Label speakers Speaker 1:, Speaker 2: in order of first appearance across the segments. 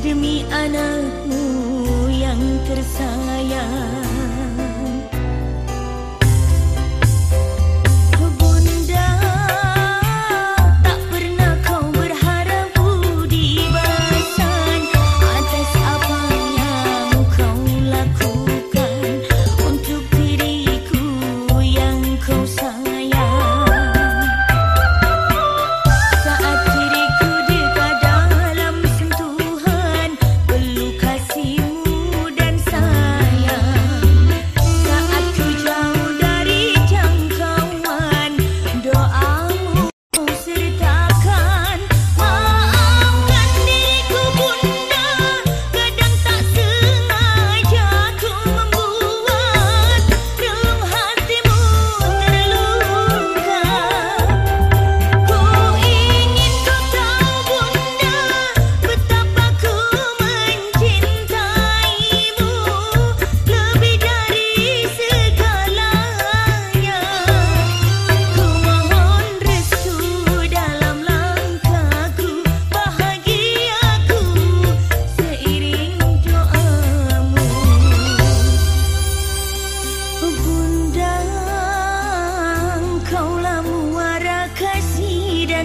Speaker 1: demi anakmu yang tersayang.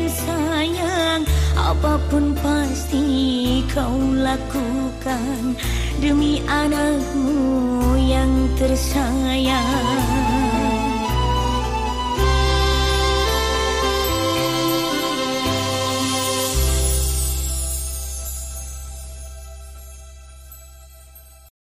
Speaker 1: sayang Apapun pasti kau lakukan Demi anakmu yang tersayang.